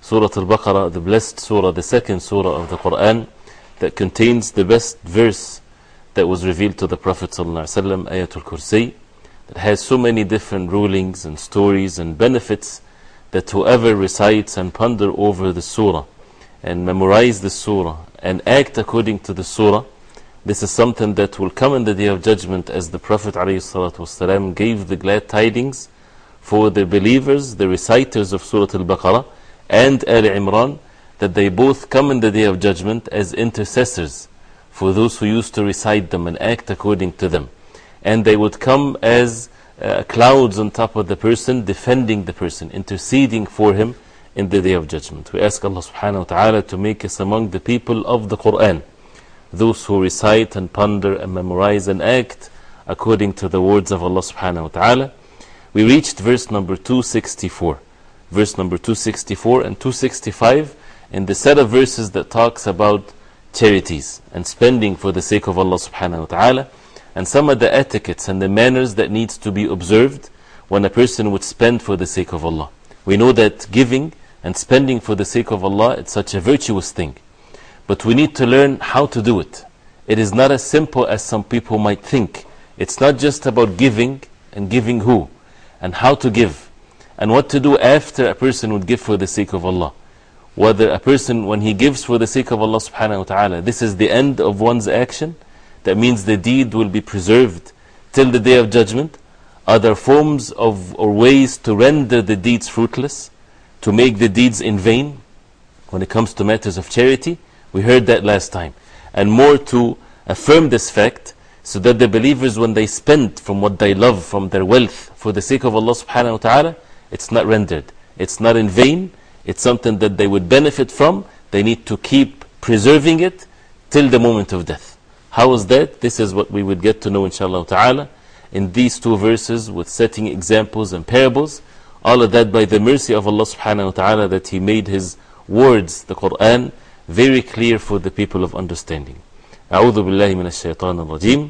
Surah Al-Baqarah, the blessed surah, the second surah of the Quran that contains the best verse that was revealed to the Prophet ﷺ, Ayatul Kursi, that has so many different rulings and stories and benefits that whoever recites and ponder over the surah and memorize the surah and act according to the surah, this is something that will come in the day of judgment as the Prophet ﷺ gave the glad tidings for the believers, the reciters of Surah Al-Baqarah and Al Imran, that they both come in the day of judgment as intercessors for those who used to recite them and act according to them. And they would come as uh, clouds on top of the person, defending the person, interceding for him in the day of judgment. We ask Allah subhanahu wa ta'ala to make us among the people of the Quran, those who recite and ponder and memorize and act according to the words of Allah subhanahu wa ta'ala. We reached verse number 264. Verse number 264 and 265 in the set of verses that talks about charities and spending for the sake of Allah subhanahu wa ta'ala and some of the etiquettes and the manners that needs to be observed when a person would spend for the sake of Allah. We know that giving and spending for the sake of Allah it's such a virtuous thing. But we need to learn how to do it. It is not as simple as some people might think. It's not just about giving and giving who and how to give and what to do after a person would give for the sake of Allah. Whether a person, when he gives for the sake of Allah subhanahu wa ta'ala, this is the end of one's action, that means the deed will be preserved till the day of judgment. Are there forms of or ways to render the deeds fruitless, to make the deeds in vain when it comes to matters of charity? We heard that last time. And more to affirm this fact so that the believers, when they spend from what they love, from their wealth, for the sake of Allah subhanahu wa ta'ala, it's not rendered. It's not in vain. It's something that they would benefit from. They need to keep preserving it till the moment of death. How is that? This is what we would get to know inshallah ta'ala in these two verses with setting examples and parables. All of that by the mercy of Allah subhanahu wa ta'ala that He made His words, the Quran, very clear for the people of understanding. أعوذ بالله من الشيطان الرجيم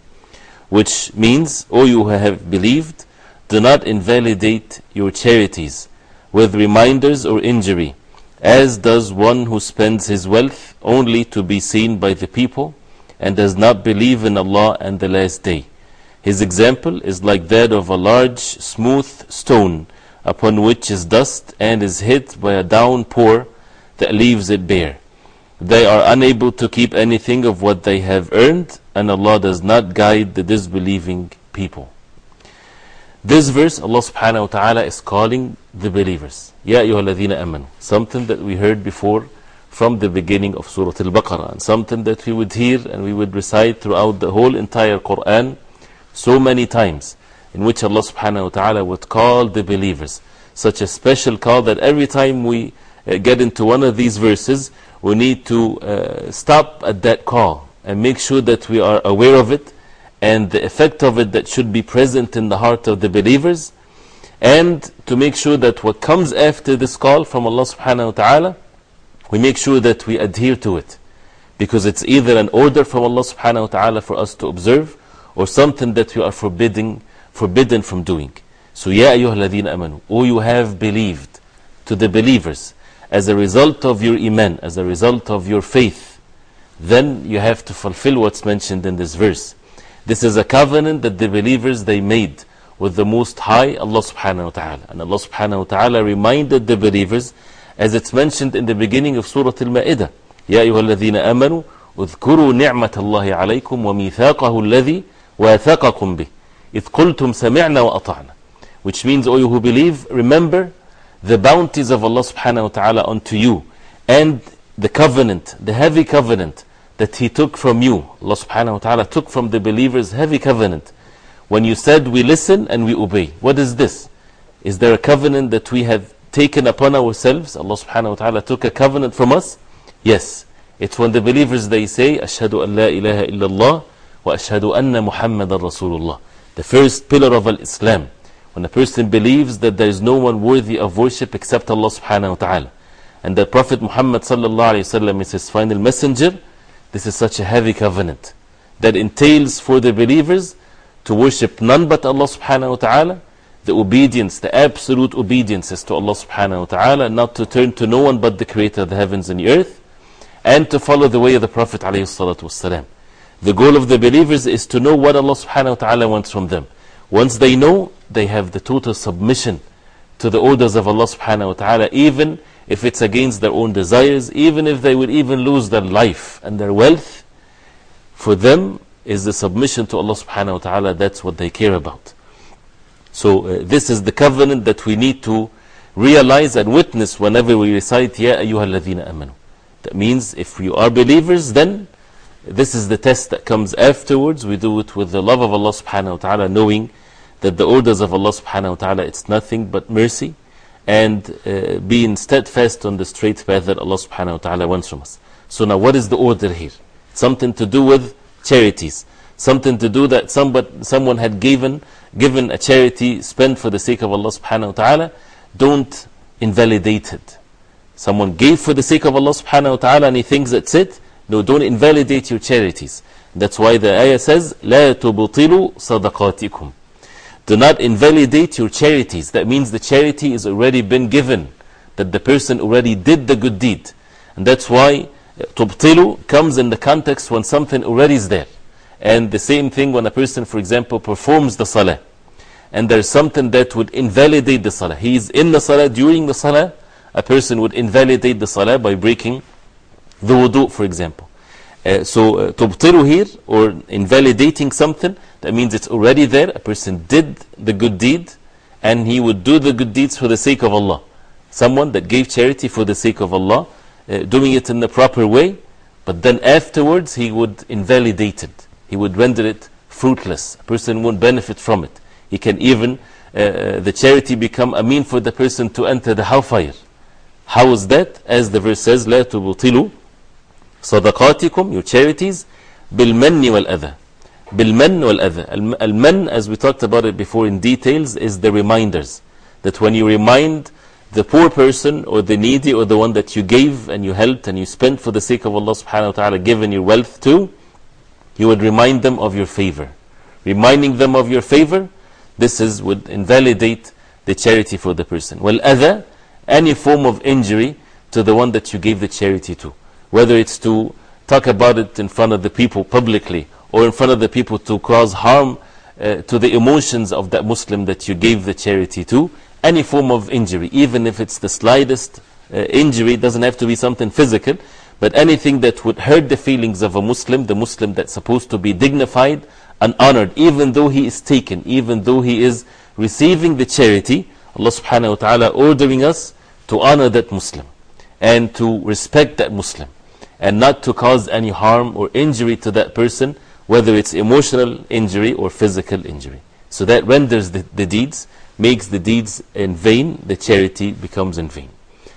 which means, O you who have believed, do not invalidate your charities with reminders or injury, as does one who spends his wealth only to be seen by the people and does not believe in Allah and the last day. His example is like that of a large, smooth stone upon which is dust and is hit by a downpour that leaves it bare. They are unable to keep anything of what they have earned, and Allah does not guide the disbelieving people. This verse, Allah subhanahu wa ta'ala is calling the believers. Ya ayyuhalladhina amanu. Something that we heard before from the beginning of Surah Al-Baqarah, and something that we would hear and we would recite throughout the whole entire Quran so many times, in which Allah subhanahu wa ta'ala would call the believers. Such a special call that every time we uh, get into one of these verses, we need to uh, stop at that call and make sure that we are aware of it and the effect of it that should be present in the heart of the believers and to make sure that what comes after this call from Allah subhanahu wa ta'ala we make sure that we adhere to it. Because it's either an order from Allah subhanahu wa ta'ala for us to observe or something that we are forbidding, forbidden from doing. So, Ya ayyuha alladhina amanu, O you have believed to the believers as a result of your iman, as a result of your faith, then you have to fulfill what's mentioned in this verse. This is a covenant that the believers they made with the Most High, Allah subhanahu wa ta'ala. And Allah subhanahu wa ta'ala reminded the believers, as it's mentioned in the beginning of Surah Al-Ma'idah, يا أيها الذين آمنوا اذكروا نعمة الله عليكم وميثاقه الذي واثقكم به إذ قلتم سمعنا وأطعنا which means all you who believe remember the bounties of Allah subhanahu wa ta'ala unto you and the covenant the heavy covenant that He took from you Allah subhanahu wa ta'ala took from the believers heavy covenant. When you said we listen and we obey. What is this? Is there a covenant that we have taken upon ourselves? Allah subhanahu wa ta'ala took a covenant from us? Yes, it's when the believers they say, Ashhadu an la ilaha illallah wa ashhadu anna Muhammadan Rasulullah. The first pillar of Islam. When a person believes that there is no one worthy of worship except Allah subhanahu wa ta'ala. And that Prophet Muhammad sallallahu alayhi wasallam is his final messenger, this is such a heavy covenant that entails for the believers to worship none but Allah subhanahu wa ta'ala, the obedience, the absolute obedience is to Allah subhanahu wa ta'ala, not to turn to no one but the creator of the heavens and the earth, and to follow the way of the Prophet ﷺ. The goal of the believers is to know what Allah subhanahu wa ta'ala wants from them. Once they know, they have the total submission to the orders of Allah subhanahu wa ta'ala, even if it's against their own desires, even if they would even lose their life and their wealth. For them is the submission to Allah subhanahu wa ta'ala, that's what they care about. So, uh, this is the covenant that we need to realize and witness whenever we recite, Ya ayyuha alladhina amanu. That means if you are believers, then this is the test that comes afterwards. We do it with the love of Allah subhanahu wa ta'ala, knowing that the orders of Allah subhanahu wa ta'ala, it's nothing but mercy, and uh, being steadfast on the straight path that Allah subhanahu wa ta'ala wants from us. So now what is the order here? Something to do with charities. Something to do that somebody, someone had given, given a charity spent for the sake of Allah subhanahu wa ta'ala. Don't invalidate it. Someone gave for the sake of Allah subhanahu wa ta'ala and he thinks that's it. No, don't invalidate your charities. That's why the ayah says, لا تبطلوا صدقاتكم. do not invalidate your charities. That means the charity is already been given. That the person already did the good deed. And that's why tubtilu comes in the context when something already is there. And the same thing when a person, for example, performs the salah. And there's something that would invalidate the salah. He is in the salah during the salah a person would invalidate the salah by breaking the wudu, for example. Uh, so, uh, tubtilu here, or invalidating something, that means it's already there. A person did the good deed, and he would do the good deeds for the sake of Allah. Someone that gave charity for the sake of Allah, uh, doing it in the proper way, but then afterwards he would invalidate it. He would render it fruitless. A person won't benefit from it. He can even, uh, the charity become a mean for the person to enter the hellfire. How is that? As the verse says, لا تبطلوا صدقاتكم, your charities, بالمن والأذى. بالمن والأذى. Al-man, as we talked about it before in details, is the reminders. That when you remind the poor person or the needy or the one that you gave and you helped and you spent for the sake of Allah subhanahu wa ta'ala, given your wealth to, you would remind them of your favor. Reminding them of your favor, this is, would invalidate the charity for the person. Well, other any form of injury to the one that you gave the charity to. Whether it's to talk about it in front of the people publicly or in front of the people to cause harm uh, to the emotions of that Muslim that you gave the charity to. Any form of injury, even if it's the slightest uh, injury, doesn't have to be something physical, but anything that would hurt the feelings of a Muslim, the Muslim that's supposed to be dignified and honored, even though he is taken, even though he is receiving the charity, Allah subhanahu wa ta'ala ordering us to honor that Muslim and to respect that Muslim and not to cause any harm or injury to that person, whether it's emotional injury or physical injury. So that renders the, the deeds, makes the deeds in vain, the charity becomes in vain.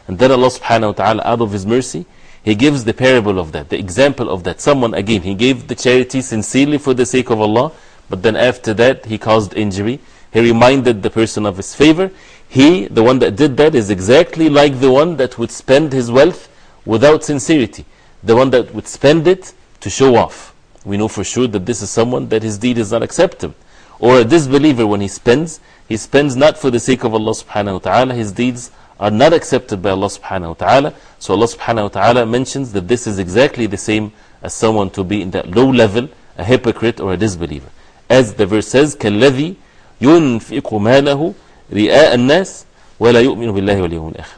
And then Allah subhanahu wa ta'ala, out of His mercy, He gives the parable of that, the example of that. Someone, again, he gave the charity sincerely for the sake of Allah, but then after that, he caused injury. He reminded the person of his favor. He, the one that did that, is exactly like the one that would spend his wealth without sincerity. The one that would spend it to show off We know for sure that this is someone that his deed is not accepted. Or a disbeliever, when he spends, he spends not for the sake of Allah subhanahu wa ta'ala. His deeds are not accepted by Allah subhanahu wa ta'ala. So Allah subhanahu wa ta'ala mentions that this is exactly the same as someone to be in that low level, a hypocrite or a disbeliever. As the verse says, كَالَّذِي يُنْفِقُ مَالَهُ رِئَاءَ النَّاسِ وَلَا يُؤْمِنُ بِاللَّهِ وَالْيَوْمِ الْآخِرِ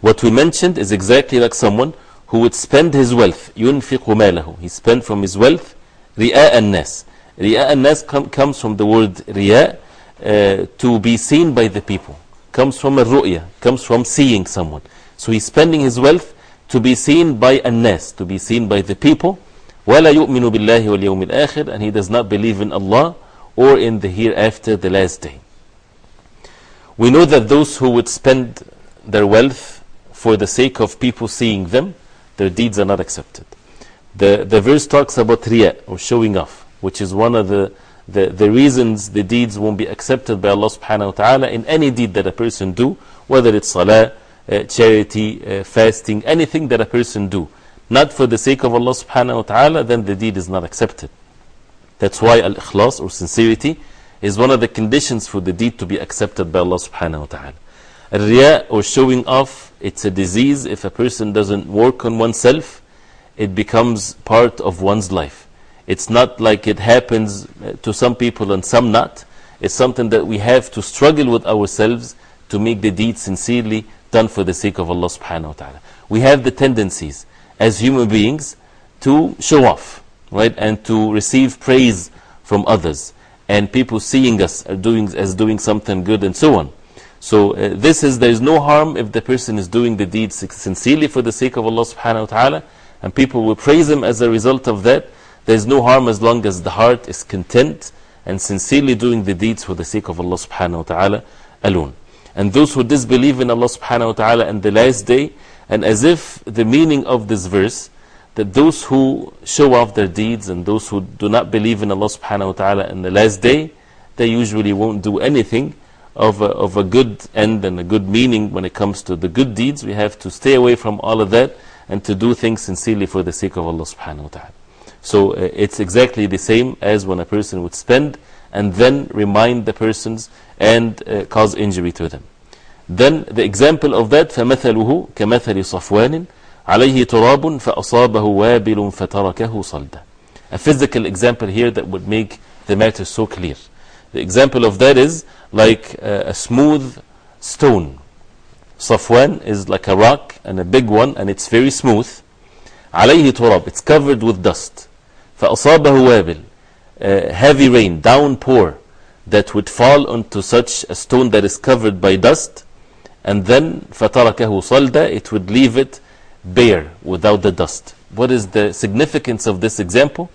What we mentioned is exactly like someone who would spend his wealth, يُنْفِقُ مَالَهُ He spent from his wealth, رِئَاءَ النَّاسِ رِئَاءَ النَّاسِ com comes from the word رِيَاء, uh, to be seen by the people. Comes from a ru'ya, comes from seeing someone. So he's spending his wealth to be seen by الناس, to be seen by the people. وَلَا يُؤْمِنُ بِاللَّهِ وَالْيَوْمِ الْآخِرِ And he does not believe in Allah or in the hereafter, the last day. We know that those who would spend their wealth for the sake of people seeing them, their deeds are not accepted. The, the verse talks about riya, or showing off, which is one of the, the, the reasons the deeds won't be accepted by Allah subhanahu wa ta'ala in any deed that a person do, whether it's salah, uh, charity, uh, fasting, anything that a person do. Not for the sake of Allah subhanahu wa ta'ala, then the deed is not accepted. That's why al-ikhlas or sincerity is one of the conditions for the deed to be accepted by Allah subhanahu wa ta'ala. Riya or showing off, it's a disease. If a person doesn't work on oneself, it becomes part of one's life. It's not like it happens uh, to some people and some not. It's something that we have to struggle with ourselves to make the deed sincerely done for the sake of Allah subhanahu wa ta'ala. We have the tendencies as human beings to show off, right? And to receive praise from others. And people seeing us are doing, as doing something good and so on. So uh, this is, there is no harm if the person is doing the deed sincerely for the sake of Allah subhanahu wa ta'ala. And people will praise him as a result of that. There is no harm as long as the heart is content and sincerely doing the deeds for the sake of Allah subhanahu wa ta'ala alone. And those who disbelieve in Allah subhanahu wa ta'ala and the last day, and as if the meaning of this verse, that those who show off their deeds and those who do not believe in Allah subhanahu wa ta'ala and the last day, they usually won't do anything of a, of a good end and a good meaning when it comes to the good deeds. We have to stay away from all of that and to do things sincerely for the sake of Allah subhanahu wa ta'ala. So uh, it's exactly the same as when a person would spend and then remind the persons and uh, cause injury to them. Then the example of that فَمَثَلُهُ كَمَثَلِ صَفْوَانٍ عليه تراب فأصابه وابل فتركه صلدا A physical example here that would make the matter so clear. The example of that is like a, a smooth stone. Safwan is like a rock and a big one and it's very smooth. عليه تراب It's covered with dust. فأصابه وابل uh, Heavy rain, downpour that would fall onto such a stone that is covered by dust and then فَتَرَكَهُ صَلْدًا It would leave it bare without the dust. What is the significance of this example?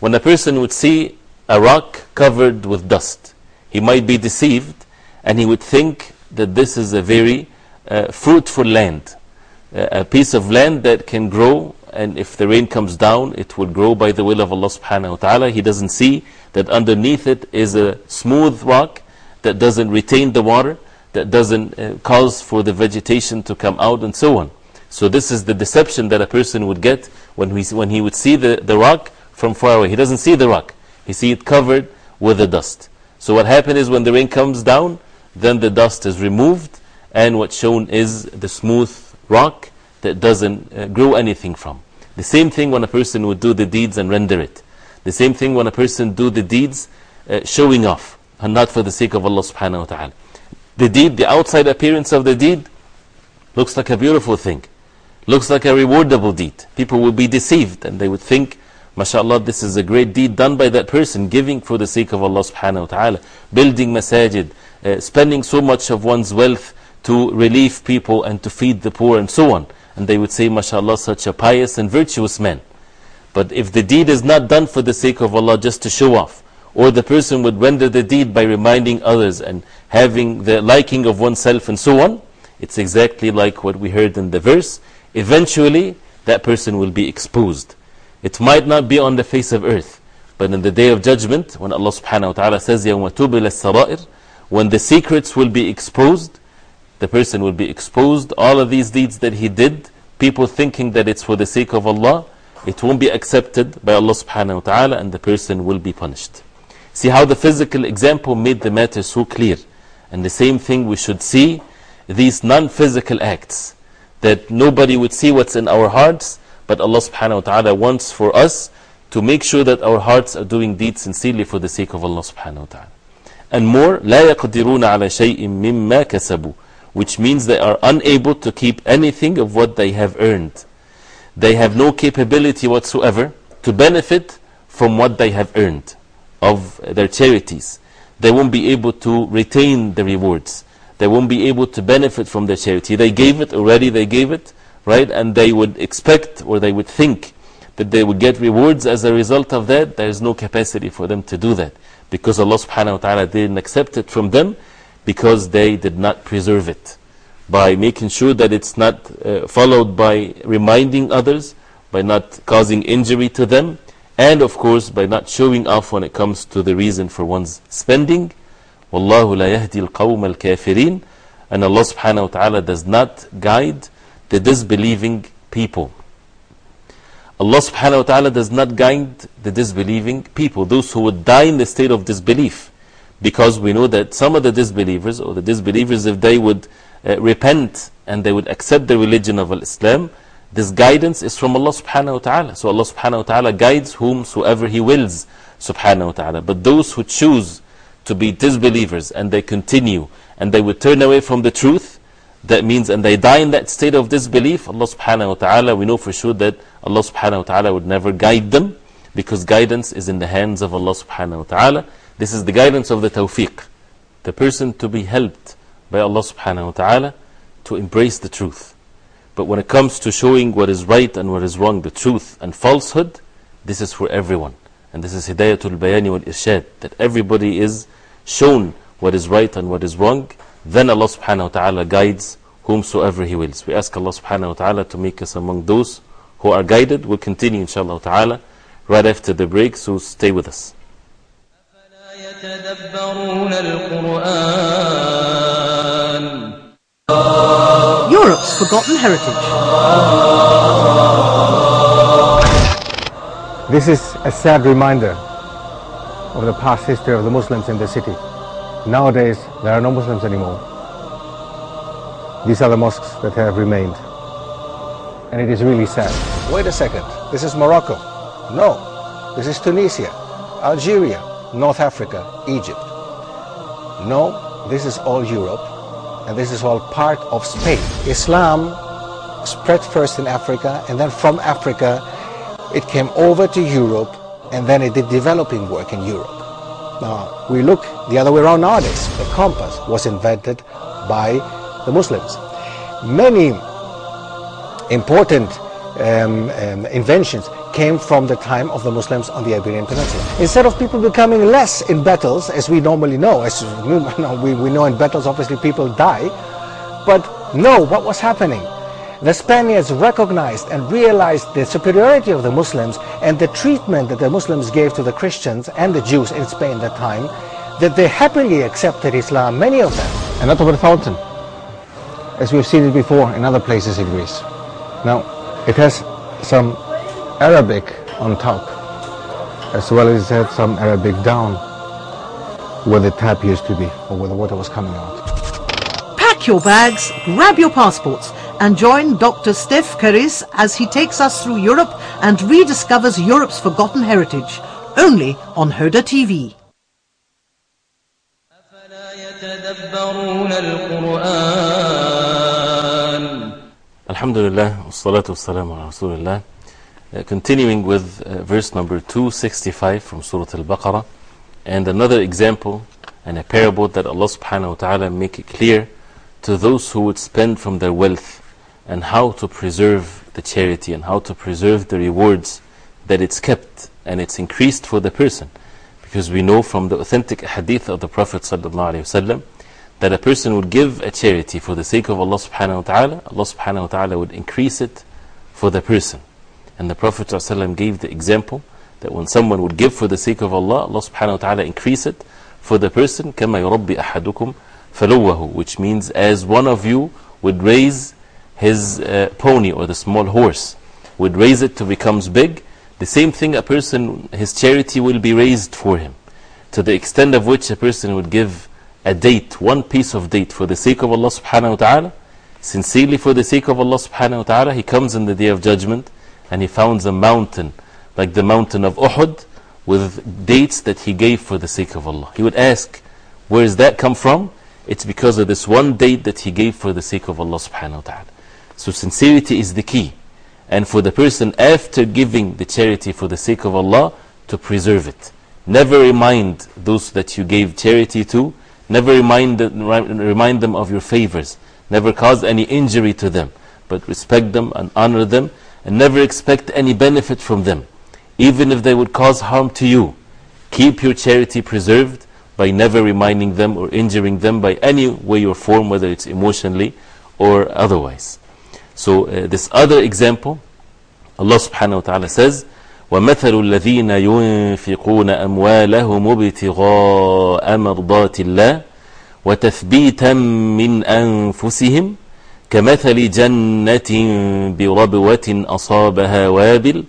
When a person would see a rock covered with dust, he might be deceived and he would think that this is a very uh, fruitful land, uh, a piece of land that can grow and if the rain comes down, it will grow by the will of Allah subhanahu wa ta'ala. He doesn't see that underneath it is a smooth rock that doesn't retain the water, that doesn't uh, cause for the vegetation to come out and so on. So this is the deception that a person would get when, we, when he would see the, the rock from far away. He doesn't see the rock. He see it covered with the dust. So what happens is when the rain comes down, then the dust is removed and what's shown is the smooth rock that doesn't uh, grow anything from. The same thing when a person would do the deeds and render it. The same thing when a person do the deeds uh, showing off and not for the sake of Allah subhanahu wa ta'ala. The deed, the outside appearance of the deed looks like a beautiful thing. Looks like a rewardable deed. People will be deceived and they would think, MashaAllah, this is a great deed done by that person, giving for the sake of Allah subhanahu wa ta'ala, building masajid, uh, spending so much of one's wealth to relieve people and to feed the poor and so on. And they would say, MashaAllah, such a pious and virtuous man. But if the deed is not done for the sake of Allah just to show off, or the person would render the deed by reminding others and having the liking of oneself and so on, it's exactly like what we heard in the verse eventually that person will be exposed. It might not be on the face of earth, but in the day of judgment, when Allah subhanahu wa ta'ala says, يَوْمَ تُبِلَ السَّرَائِرِ When the secrets will be exposed, the person will be exposed. All of these deeds that he did people thinking that it's for the sake of Allah, it won't be accepted by Allah subhanahu wa ta'ala and the person will be punished. See how the physical example made the matter so clear. And the same thing we should see these non physical acts that nobody would see what's in our hearts, but Allah subhanahu wa ta'ala wants for us to make sure that our hearts are doing deeds sincerely for the sake of Allah subhanahu wa ta'ala. And more, لا يقدرون على شيء مما كسبوا which means they are unable to keep anything of what they have earned. They have no capability whatsoever to benefit from what they have earned of their charities. They won't be able to retain the rewards. They won't be able to benefit from their charity. They gave it already, they gave it, right? And they would expect or they would think that they would get rewards as a result of that. There is no capacity for them to do that because Allah subhanahu wa ta'ala didn't accept it from them because they did not preserve it by making sure that it's not uh, followed by reminding others, by not causing injury to them, and of course by not showing off when it comes to the reason for one's spending. Wallahu la yahdi al-qawm al-kafirin. And Allah subhanahu wa ta'ala does not guide the disbelieving people. Allah subhanahu wa ta'ala does not guide the disbelieving people, those who would die in the state of disbelief. Because we know that some of the disbelievers, or the disbelievers, if they would uh, repent and they would accept the religion of Islam, this guidance is from Allah subhanahu wa ta'ala. So Allah subhanahu wa ta'ala guides whomsoever He wills, subhanahu wa ta'ala. But those who choose to be disbelievers and they continue and they would turn away from the truth, that means, and they die in that state of disbelief, Allah subhanahu wa ta'ala, we know for sure that Allah subhanahu wa ta'ala would never guide them because guidance is in the hands of Allah subhanahu wa ta'ala. This is the guidance of the tawfiq. The person to be helped by Allah subhanahu wa ta'ala to embrace the truth. But when it comes to showing what is right and what is wrong, the truth and falsehood, this is for everyone. And this is Hidayatul Bayani wal Irshad, that everybody is shown what is right and what is wrong. Then Allah subhanahu wa ta'ala guides whomsoever He wills. We ask Allah subhanahu wa ta'ala to make us among those who are guided. We'll continue inshaAllah ta'ala right after the break, so stay with us. Europe's Forgotten Heritage. This is a sad reminder of the past history of the Muslims in the city. Nowadays, there are no Muslims anymore. These are the mosques that have remained. And it is really sad. Wait a second. This is Morocco. No. This is Tunisia, Algeria, North Africa, Egypt. No, this is all Europe. And this is all part of Spain. Islam spread first in Africa, and then from Africa, it came over to Europe, and then it did developing work in Europe. Now, we look the other way around nowadays. The compass was invented by the Muslims. Many important um, um, inventions came from the time of the Muslims on the Iberian Peninsula. Instead of people becoming less in battles, as we normally know, as we, we know in battles, obviously people die, but no, what was happening? The Spaniards recognized and realized the superiority of the Muslims and the treatment that the Muslims gave to the Christians and the Jews in Spain at that time, that they happily accepted Islam, many of them. And not over the fountain, as we've seen it before in other places in Greece. Now, it has some Arabic on top, as well as it had some Arabic down, where the tap used to be, or where the water was coming out. Pack your bags, grab your passports, and join Dr. Stef Keris as he takes us through Europe and rediscovers Europe's forgotten heritage, only on Hoda TV. Alhamdulillah, wassalatu wassalamu ala uh, continuing with uh, verse number 265 from Surah Al-Baqarah and another example and a parable that Allah subhanahu wa ta'ala make it clear to those who would spend from their wealth and how to preserve the charity and how to preserve the rewards that it's kept and it's increased for the person because we know from the authentic hadith of the Prophet sallallahu alaihi wasallam that a person would give a charity for the sake of Allah subhanahu wa ta'ala, Allah subhanahu wa ta'ala would increase it for the person. And the Prophet ﷺ gave the example that when someone would give for the sake of Allah, Allah subhanahu wa ta'ala increase it for the person, كَمَا يُرَبِّ أَحَدُكُمْ فَلُوَّهُ Which means as one of you would raise his uh, pony or the small horse, would raise it to becomes big, the same thing a person, his charity will be raised for him. To the extent of which a person would give a date, one piece of date for the sake of Allah subhanahu wa ta'ala, sincerely for the sake of Allah subhanahu wa ta'ala, he comes in the day of judgment and he founds a mountain like the mountain of Uhud with dates that he gave for the sake of Allah. He would ask, where does that come from? It's because of this one date that he gave for the sake of Allah subhanahu wa ta'ala. So sincerity is the key. And for the person after giving the charity for the sake of Allah, to preserve it. Never remind those that you gave charity to, never remind, remind them of your favors, never cause any injury to them, but respect them and honor them, and never expect any benefit from them, even if they would cause harm to you. Keep your charity preserved by never reminding them or injuring them by any way or form, whether it's emotionally or otherwise. So, uh, this other example, Allah subhanahu wa ta'ala says, ومثل الذين ينفقون أموالهم ابتغاء مرضات الله وتثبيتا من أنفسهم كمثل جنة بربوة أصابها وابل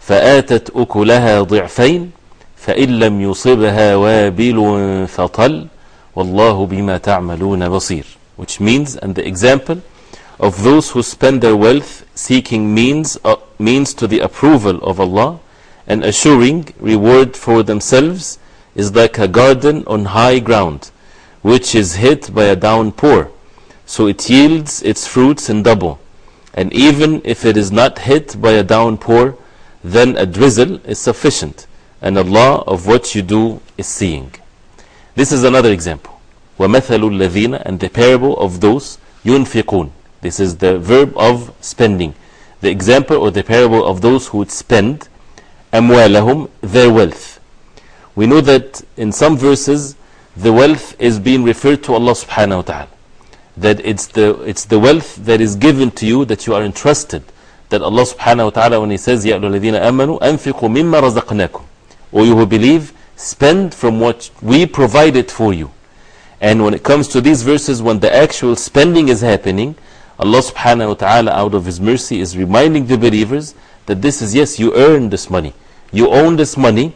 فآتت أكلها ضعفين فإن لم يصبها وابل فطل والله بما تعملون بصير. Which means and the example of those who spend their wealth seeking means, uh, means to the approval of Allah and assuring reward for themselves is like a garden on high ground which is hit by a downpour so it yields its fruits in double and even if it is not hit by a downpour then a drizzle is sufficient and Allah of what you do is seeing this is another example وَمَثَلُ الَّذِينَ and the parable of those يُنْفِقُونَ this is the verb of spending. The example or the parable of those who would spend أموالهم, their wealth. We know that in some verses the wealth is being referred to Allah subhanahu wa ta'ala. That it's the, it's the wealth that is given to you that you are entrusted. That Allah subhanahu wa ta'ala when He says, يَا أَيُّهَا الَّذِينَ آمَنُوا أَنفِقُوا مِمَّا رَزَقْنَاكُمْ O you who believe, spend from what we provided for you. And when it comes to these verses, when the actual spending is happening, Allah subhanahu wa ta'ala out of His mercy is reminding the believers that this is, yes, you earn this money. You own this money,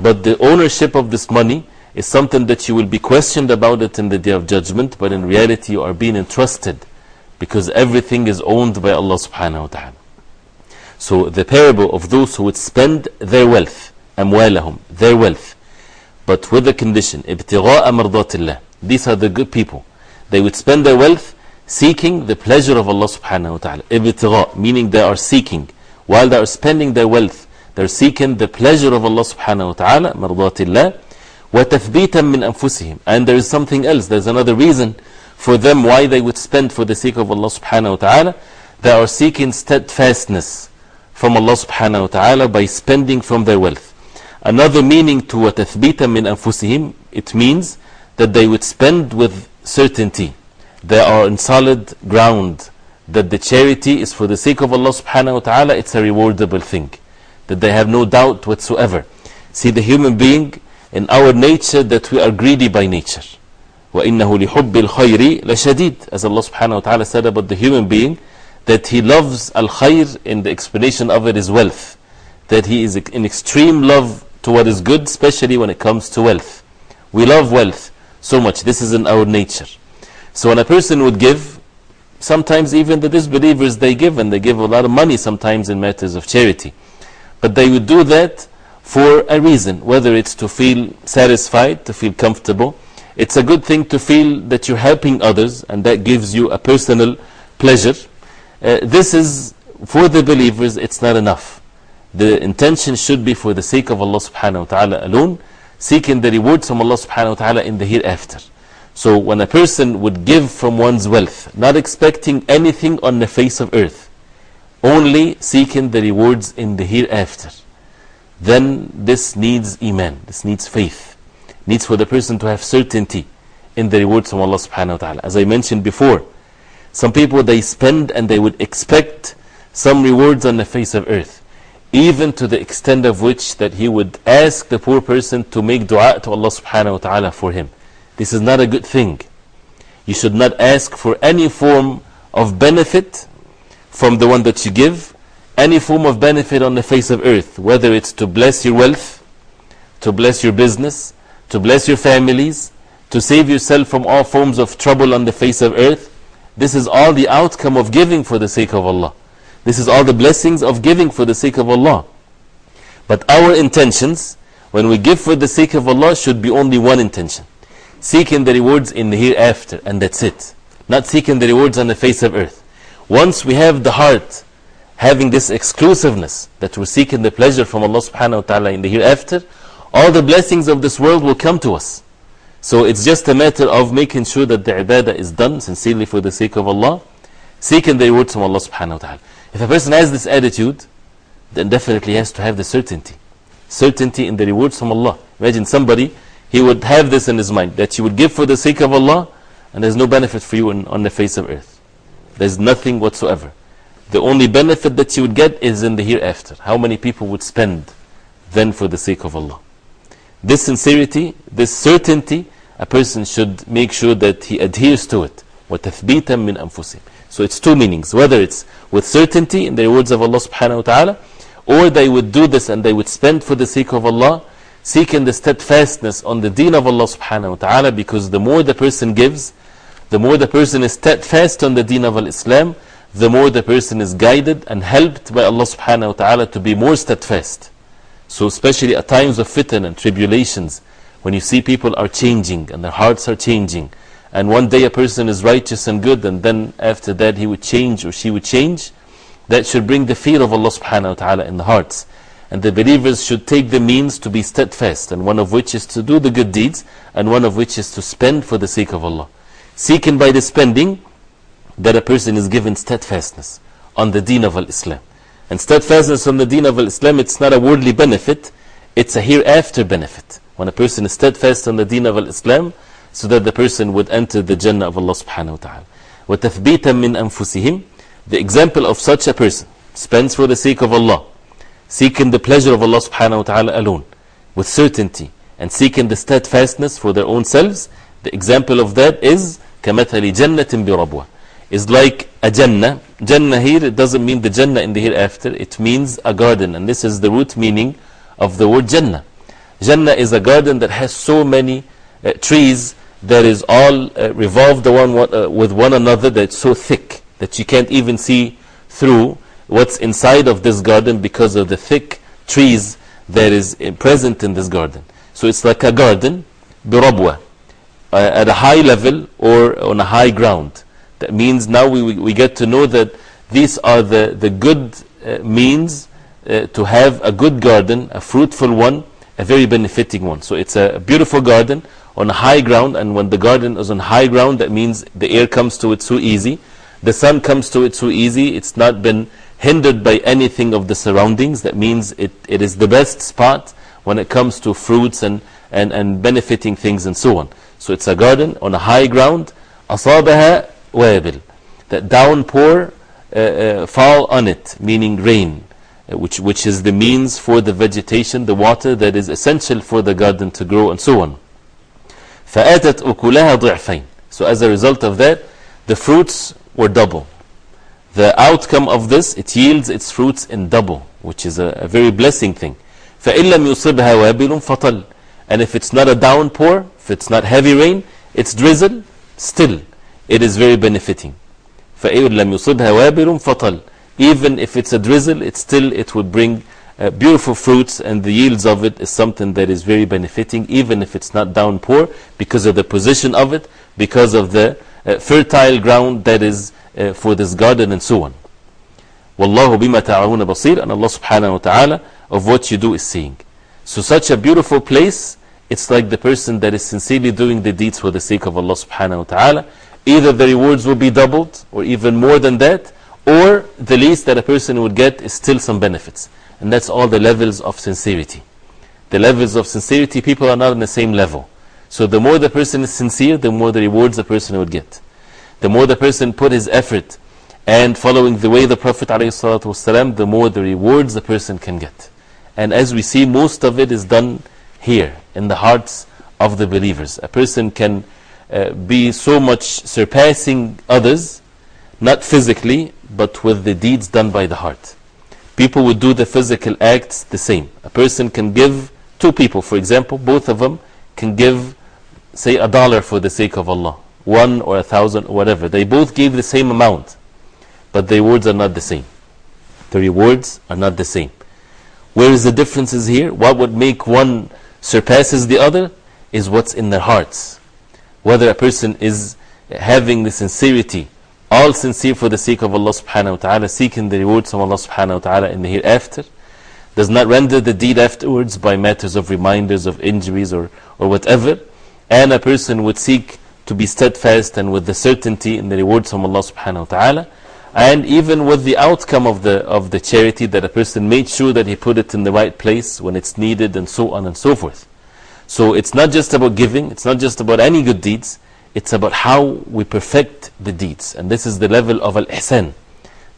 but the ownership of this money is something that you will be questioned about it in the day of judgment, but in reality you are being entrusted because everything is owned by Allah subhanahu wa ta'ala. So the parable of those who would spend their wealth, أموالهم, their wealth, but with the condition, ابتغاء مرضات الله. These are the good people. They would spend their wealth seeking the pleasure of Allah subhanahu wa ta'ala. Ibtigha, meaning they are seeking. While they are spending their wealth, they are seeking the pleasure of Allah subhanahu wa ta'ala, mardatillah, وَتَثْبِيتًا مِّنْ أَنفُسِهِمْ And there is something else, there's another reason for them why they would spend for the sake of Allah subhanahu wa ta'ala. They are seeking steadfastness from Allah subhanahu wa ta'ala by spending from their wealth. Another meaning to وَتَثْبِيتًا مِّنْ أَنفُسِهِمْ It means that they would spend with certainty they are on solid ground that the charity is for the sake of Allah subhanahu wa ta'ala, it's a rewardable thing. That they have no doubt whatsoever. See, the human being, in our nature, that we are greedy by nature. وَإِنَّهُ لِحُبِّ الْخَيْرِ لَشَدِيد As Allah subhanahu wa ta'ala said about the human being, that he loves al-khayr, in the explanation of it is wealth. That he is in extreme love to what is good, especially when it comes to wealth. We love wealth so much. This is in our nature. So when a person would give, sometimes even the disbelievers they give, and they give a lot of money sometimes in matters of charity. But they would do that for a reason, whether it's to feel satisfied, to feel comfortable. It's a good thing to feel that you're helping others, and that gives you a personal pleasure. Uh, this is, for the believers, it's not enough. The intention should be for the sake of Allah subhanahu wa ta'ala alone, seeking the rewards from Allah subhanahu wa ta'ala in the hereafter. So when a person would give from one's wealth, not expecting anything on the face of earth, only seeking the rewards in the hereafter, then this needs iman, this needs faith, needs for the person to have certainty in the rewards from Allah subhanahu wa ta'ala. As I mentioned before, some people they spend and they would expect some rewards on the face of earth, even to the extent of which that he would ask the poor person to make dua to Allah subhanahu wa ta'ala for him. This is not a good thing. You should not ask for any form of benefit from the one that you give any form of benefit on the face of earth, whether it's to bless your wealth, to bless your business, to bless your families, to save yourself from all forms of trouble on the face of earth. This is all the outcome of giving for the sake of Allah. This is all the blessings of giving for the sake of Allah. But our intentions, when we give for the sake of Allah, should be only one intention seeking the rewards in the hereafter, and that's it. Not seeking the rewards on the face of earth. Once we have the heart having this exclusiveness that we're seeking the pleasure from Allah subhanahu wa ta'ala in the hereafter, all the blessings of this world will come to us. So it's just a matter of making sure that the ibadah is done sincerely for the sake of Allah, seeking the rewards from Allah subhanahu wa ta'ala. If a person has this attitude, then definitely has to have the certainty. Certainty in the rewards from Allah. Imagine somebody, he would have this in his mind that you would give for the sake of Allah, and there's no benefit for you in, on the face of earth. There's nothing whatsoever. The only benefit that you would get is in the hereafter. How many people would spend then for the sake of Allah? This sincerity, this certainty, a person should make sure that he adheres to it. وَتَثْبِيتًا مِنْ أَنفُسِهِمْ So it's two meanings. Whether it's with certainty in the words of Allah subhanahu wa ta'ala, or they would do this and they would spend for the sake of Allah, seeking the steadfastness on the deen of Allah subhanahu wa ta'ala, because the more the person gives, the more the person is steadfast on the deen of Islam, the more the person is guided and helped by Allah subhanahu wa ta'ala to be more steadfast. So, especially at times of fitan and tribulations, when you see people are changing and their hearts are changing, and one day a person is righteous and good, and then after that he would change or she would change, that should bring the fear of Allah subhanahu wa ta'ala in the hearts. And the believers should take the means to be steadfast, and one of which is to do the good deeds, and one of which is to spend for the sake of Allah. Seeking by the spending that a person is given steadfastness on the deen of Islam. And steadfastness on the deen of Islam, it's not a worldly benefit, it's a hereafter benefit. When a person is steadfast on the deen of Islam, so that the person would enter the Jannah of Allah subhanahu wa ta'ala. وَتَثْبِيتًا مِنْ أَنفُسِهِمْ The example of such a person spends for the sake of Allah, seeking the pleasure of Allah subhanahu wa ta'ala alone, with certainty, and seeking the steadfastness for their own selves. The example of that is كَمَثَلِ جَنَّةٍ بِرَبْوَةٍ is like a Jannah. Jannah here, it doesn't mean the Jannah in the hereafter, it means a garden, and this is the root meaning of the word Jannah. Jannah is a garden that has so many uh, trees that is all uh, revolved one, uh, with one another that's so thick that you can't even see through what's inside of this garden because of the thick trees that is present in this garden. So it's like a garden, birabwa, uh, at a high level or on a high ground. That means now we, we get to know that these are the, the good uh, means uh, to have a good garden, a fruitful one, a very benefiting one. So it's a beautiful garden on high ground, and when the garden is on high ground, that means the air comes to it so easy, the sun comes to it so easy, it's not been hindered by anything of the surroundings. That means it, it is the best spot when it comes to fruits and, and, and benefiting things and so on. So it's a garden on a high ground. أصابها وابل. That downpour uh, uh, fall on it, meaning rain, uh, which, which is the means for the vegetation, the water that is essential for the garden to grow and so on. فآتت أكلها ضعفين. So as a result of that, the fruits were double. The outcome of this, it yields its fruits in double, which is a, a very blessing thing. فإن لم يصبها وابل فطل. And if it's not a downpour, if it's not heavy rain, it's drizzle, still it is very benefiting. فإن لم يصبها وابل فطل. Even if it's a drizzle, it still it would bring uh, beautiful fruits and the yields of it is something that is very benefiting even if it's not downpour because of the position of it, because of the uh, fertile ground that is uh, for this garden and so on. Wallahu bima ta'awuna basir and Allah subhanahu wa ta'ala of what you do is seeing. So such a beautiful place, it's like the person that is sincerely doing the deeds for the sake of Allah subhanahu wa ta'ala. Either the rewards will be doubled or even more than that, or the least that a person would get is still some benefits. And that's all the levels of sincerity. The levels of sincerity, people are not on the same level. So the more the person is sincere, the more the rewards the person would get. The more the person put his effort and following the way the Prophet ﷺ, the more the rewards the person can get. And as we see, most of it is done here, in the hearts of the believers. A person can uh, be so much surpassing others, not physically, but with the deeds done by the heart. People would do the physical acts the same. A person can give two people, for example, both of them can give, say, a dollar for the sake of Allah, one or a thousand whatever. They both gave the same amount, but the rewards are not the same. The rewards are not the same. Where is the differences here? What would make one surpasses the other is what's in their hearts. Whether a person is having the sincerity, all sincere for the sake of Allah subhanahu wa ta'ala, seeking the rewards from Allah subhanahu wa ta'ala in the hereafter, does not render the deed afterwards by matters of reminders of injuries or, or whatever, and a person would seek to be steadfast and with the certainty in the rewards from Allah subhanahu wa ta'ala, and even with the outcome of the, of the charity that a person made sure that he put it in the right place when it's needed and so on and so forth. So it's not just about giving, it's not just about any good deeds, it's about how we perfect the deeds. And this is the level of al ihsan,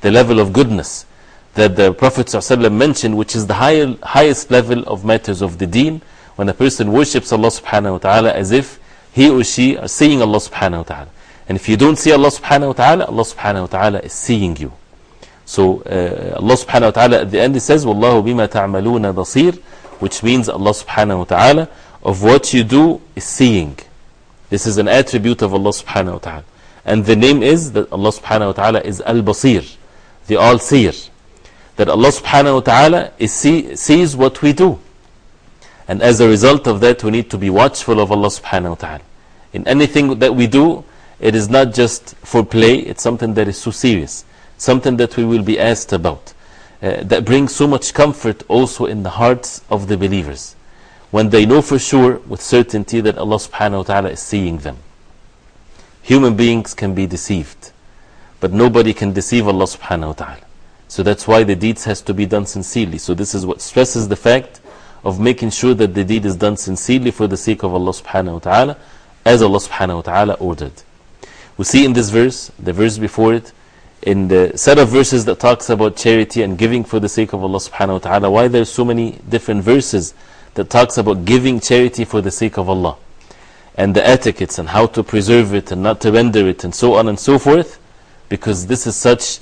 the level of goodness that the Prophet ﷺ mentioned, which is the higher, highest level of matters of the deen, when a person worships Allah subhanahu wa ta'ala as if he or she are seeing Allah subhanahu wa ta'ala. And if you don't see Allah subhanahu wa ta'ala, Allah subhanahu wa ta'ala is seeing you. So uh, Allah subhanahu wa ta'ala at the end says, Wallahu bima ta'maluna basir, which means Allah subhanahu wa ta'ala of what you do is seeing. This is an attribute of Allah subhanahu wa ta'ala. And the name is that Allah subhanahu wa ta'ala is Al-Basir, the All-Seer. That Allah subhanahu wa ta'ala see, sees what we do. And as a result of that, we need to be watchful of Allah subhanahu wa ta'ala. In anything that we do, it is not just for play, it's something that is so serious. Something that we will be asked about. Uh, that brings so much comfort also in the hearts of the believers. When they know for sure, with certainty, that Allah subhanahu wa ta'ala is seeing them. Human beings can be deceived, but nobody can deceive Allah subhanahu wa ta'ala. So that's why the deeds has to be done sincerely. So this is what stresses the fact of making sure that the deed is done sincerely for the sake of Allah subhanahu wa ta'ala, as Allah subhanahu wa ta'ala ordered. We see in this verse, the verse before it, in the set of verses that talks about charity and giving for the sake of Allah subhanahu wa ta'ala, why there's so many different verses that talks about giving charity for the sake of Allah and the etiquettes and how to preserve it and not to render it and so on and so forth because this is such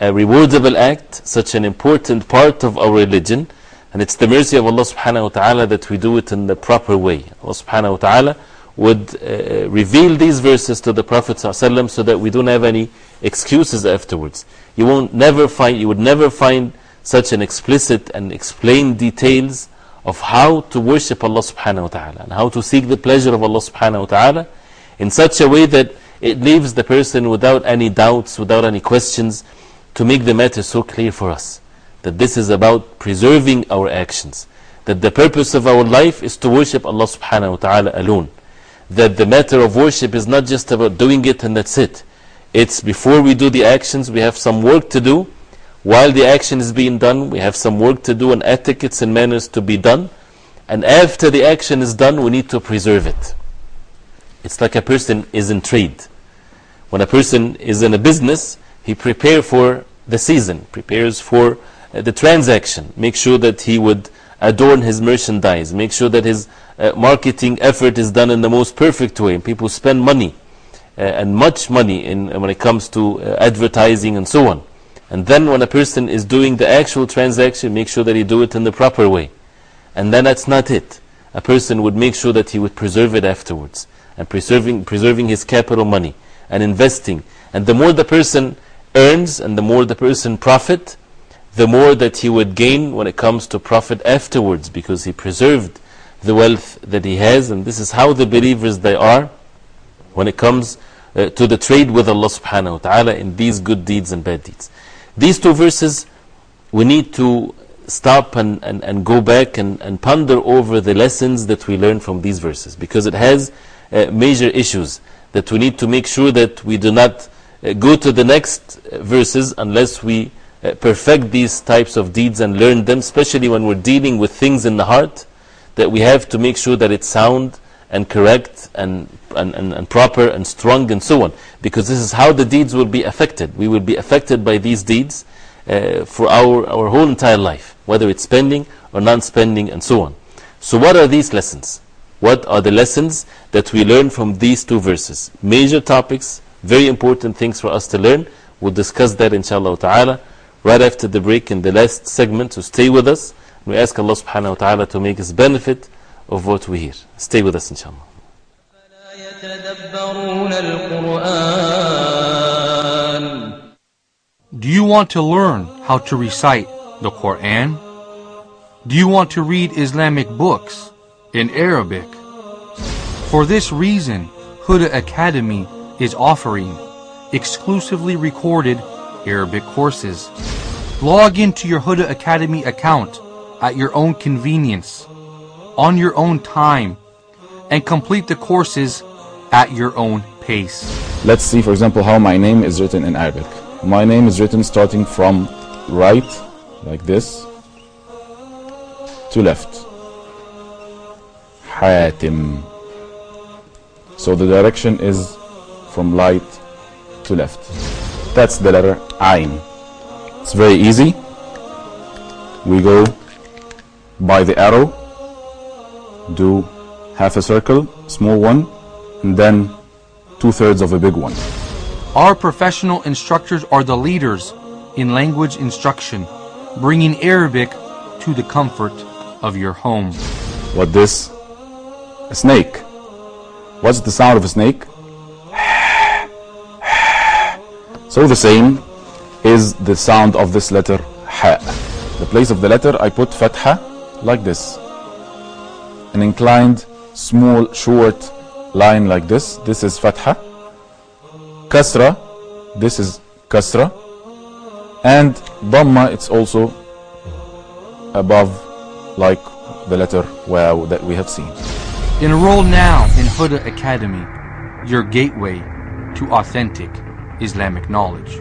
a rewardable act, such an important part of our religion and it's the mercy of Allah subhanahu wa ta'ala that we do it in the proper way. Allah subhanahu wa ta'ala would uh, reveal these verses to the Prophet ﷺ so that we don't have any excuses afterwards. You, won't never find, you would never find such an explicit and explained details of how to worship Allah subhanahu wa ta'ala and how to seek the pleasure of Allah subhanahu wa ta'ala in such a way that it leaves the person without any doubts, without any questions, to make the matter so clear for us that this is about preserving our actions. That the purpose of our life is to worship Allah subhanahu wa ta'ala alone. That the matter of worship is not just about doing it and that's it. It's before we do the actions, we have some work to do. While the action is being done, we have some work to do and etiquettes and manners to be done. And after the action is done, we need to preserve it. It's like a person is in trade. When a person is in a business, he prepares for the season, prepares for the transaction, make sure that he would adorn his merchandise, make sure that his uh, marketing effort is done in the most perfect way. People spend money uh, and much money in, when it comes to uh, advertising and so on. And then when a person is doing the actual transaction, make sure that he do it in the proper way. And then that's not it. A person would make sure that he would preserve it afterwards. And preserving, preserving his capital money and investing. And the more the person earns and the more the person profit, the more that he would gain when it comes to profit afterwards because he preserved the wealth that he has. And this is how the believers they are when it comes uh, to the trade with Allah subhanahu wa ta'ala in these good deeds and bad deeds. These two verses, we need to stop and, and, and go back and, and ponder over the lessons that we learn from these verses because it has uh, major issues that we need to make sure that we do not uh, go to the next verses unless we uh, perfect these types of deeds and learn them, especially when we're dealing with things in the heart, that we have to make sure that it's sound and correct and, and, and, and, proper and strong and so on. Because this is how the deeds will be affected. We will be affected by these deeds uh, for our, our whole entire life, whether it's spending or non spending and so on. So, what are these lessons? What are the lessons that we learn from these two verses? Major topics, very important things for us to learn We'll discuss that inshallah ta'ala right after the break in the last segment, so stay with us. We ask Allah subhanahu wa ta'ala to make us benefit of what we hear. Stay with us, Inshaallah. Do you want to learn how to recite the Quran? Do you want to read Islamic books in Arabic? For this reason, Huda Academy is offering exclusively recorded Arabic courses. Log into your Huda Academy account at your own convenience, on your own time, and complete the courses at your own pace. Let's see, for example, how my name is written in Arabic. My name is written starting from right, like this, to left. Hatim. So the direction is from light to left. That's the letter Ain. It's very easy. We go by the arrow, do half a circle, small one, and then two thirds of a big one. Our professional instructors are the leaders in language instruction, bringing Arabic to the comfort of your home. What this? A snake. What's the sound of a snake? So the same is the sound of this letter ha. The place of the letter I put fatha like this. An inclined, small, short line like this. This is fatha. Kasra, this is kasra. And dhamma, it's also above like the letter waw that we have seen. Enroll now in Huda Academy, your gateway to authentic Islamic knowledge.